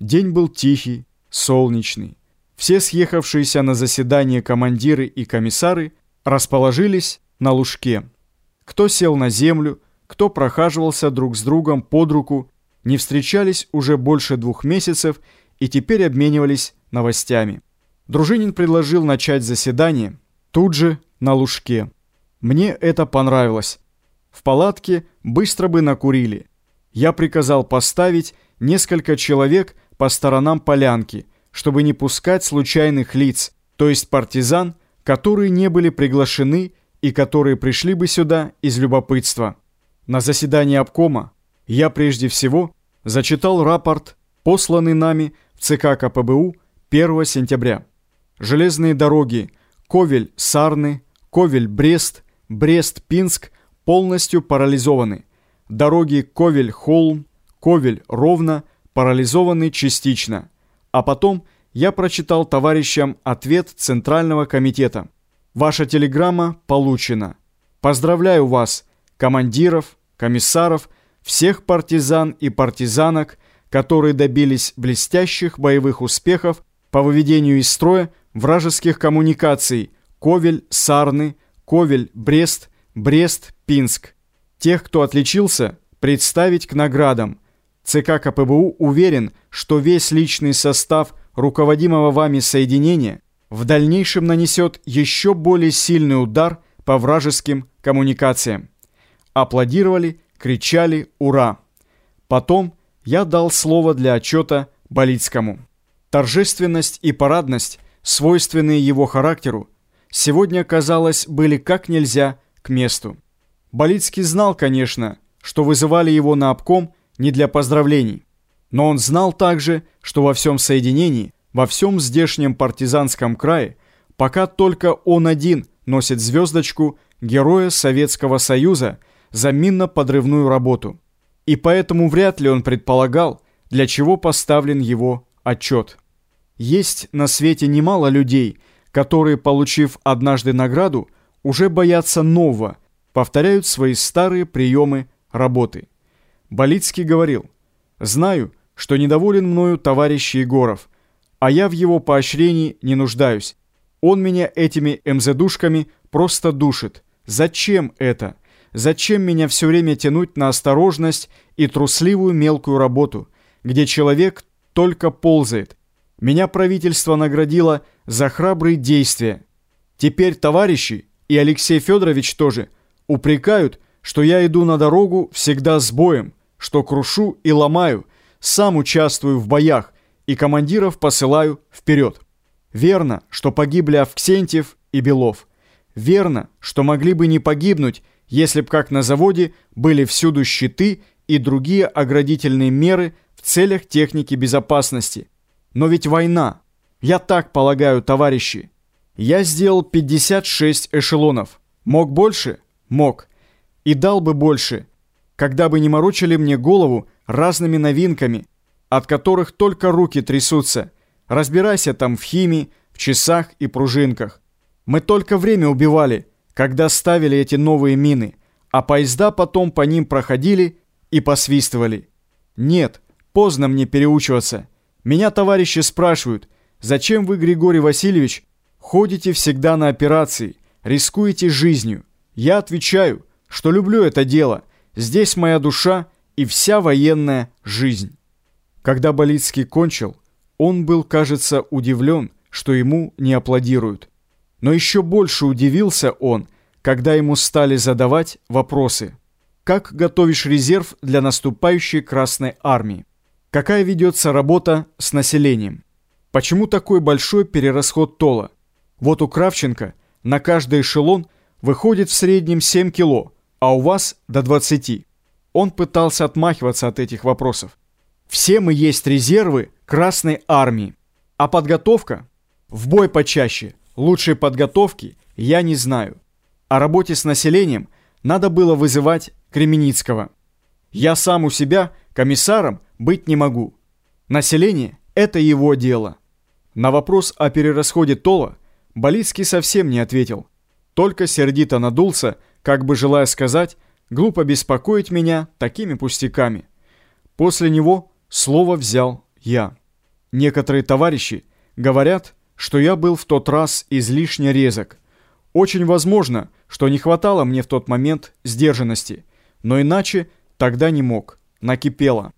День был тихий, солнечный. Все съехавшиеся на заседание командиры и комиссары расположились на лужке. Кто сел на землю, кто прохаживался друг с другом под руку, не встречались уже больше двух месяцев и теперь обменивались новостями. Дружинин предложил начать заседание тут же на лужке. Мне это понравилось. В палатке быстро бы накурили. Я приказал поставить несколько человек по сторонам полянки, чтобы не пускать случайных лиц, то есть партизан, которые не были приглашены и которые пришли бы сюда из любопытства. На заседании обкома я прежде всего зачитал рапорт, посланный нами в ЦК КПБУ 1 сентября. Железные дороги Ковель-Сарны, Ковель-Брест, Брест-Пинск полностью парализованы. Дороги Ковель-Холм, Ковель-Ровно парализованы частично. А потом я прочитал товарищам ответ Центрального комитета. Ваша телеграмма получена. Поздравляю вас, командиров, комиссаров, всех партизан и партизанок, которые добились блестящих боевых успехов по выведению из строя вражеских коммуникаций Ковель-Сарны, Ковель-Брест, Брест-Пинск. Тех, кто отличился, представить к наградам. ЦК КПБУ уверен, что весь личный состав руководимого вами соединения в дальнейшем нанесет еще более сильный удар по вражеским коммуникациям. Аплодировали, кричали «Ура!». Потом я дал слово для отчета Болицкому. Торжественность и парадность, свойственные его характеру, сегодня, казалось, были как нельзя к месту. Болицкий знал, конечно, что вызывали его на обком не для поздравлений. Но он знал также, что во всем соединении, во всем здешнем партизанском крае, пока только он один носит звездочку Героя Советского Союза за минно-подрывную работу. И поэтому вряд ли он предполагал, для чего поставлен его отчет. Есть на свете немало людей, которые, получив однажды награду, уже боятся нового, повторяют свои старые приемы работы. Болицкий говорил, «Знаю, что недоволен мною товарищ Егоров, а я в его поощрении не нуждаюсь. Он меня этими МЗДушками просто душит. Зачем это? Зачем меня все время тянуть на осторожность и трусливую мелкую работу, где человек только ползает? Меня правительство наградило за храбрые действия. Теперь товарищи, и Алексей Федорович тоже – Упрекают, что я иду на дорогу всегда с боем, что крушу и ломаю, сам участвую в боях и командиров посылаю вперед. Верно, что погибли Авксентьев и Белов. Верно, что могли бы не погибнуть, если б, как на заводе, были всюду щиты и другие оградительные меры в целях техники безопасности. Но ведь война. Я так полагаю, товарищи. Я сделал 56 эшелонов. Мог больше? Мог. И дал бы больше, когда бы не морочили мне голову разными новинками, от которых только руки трясутся. Разбирайся там в химии, в часах и пружинках. Мы только время убивали, когда ставили эти новые мины, а поезда потом по ним проходили и посвистывали. Нет, поздно мне переучиваться. Меня товарищи спрашивают, зачем вы, Григорий Васильевич, ходите всегда на операции, рискуете жизнью? Я отвечаю, что люблю это дело. Здесь моя душа и вся военная жизнь. Когда Болицкий кончил, он был, кажется, удивлен, что ему не аплодируют. Но еще больше удивился он, когда ему стали задавать вопросы. Как готовишь резерв для наступающей Красной Армии? Какая ведется работа с населением? Почему такой большой перерасход тола? Вот у Кравченко на каждый эшелон – выходит в среднем 7 кило, а у вас до 20. Он пытался отмахиваться от этих вопросов. Все мы есть резервы Красной Армии. А подготовка? В бой почаще. Лучшей подготовки я не знаю. О работе с населением надо было вызывать Кременицкого. Я сам у себя комиссаром быть не могу. Население – это его дело. На вопрос о перерасходе Тола Болицкий совсем не ответил только сердито надулся, как бы желая сказать, глупо беспокоить меня такими пустяками. После него слово взял я. Некоторые товарищи говорят, что я был в тот раз излишне резок. Очень возможно, что не хватало мне в тот момент сдержанности, но иначе тогда не мог, накипело.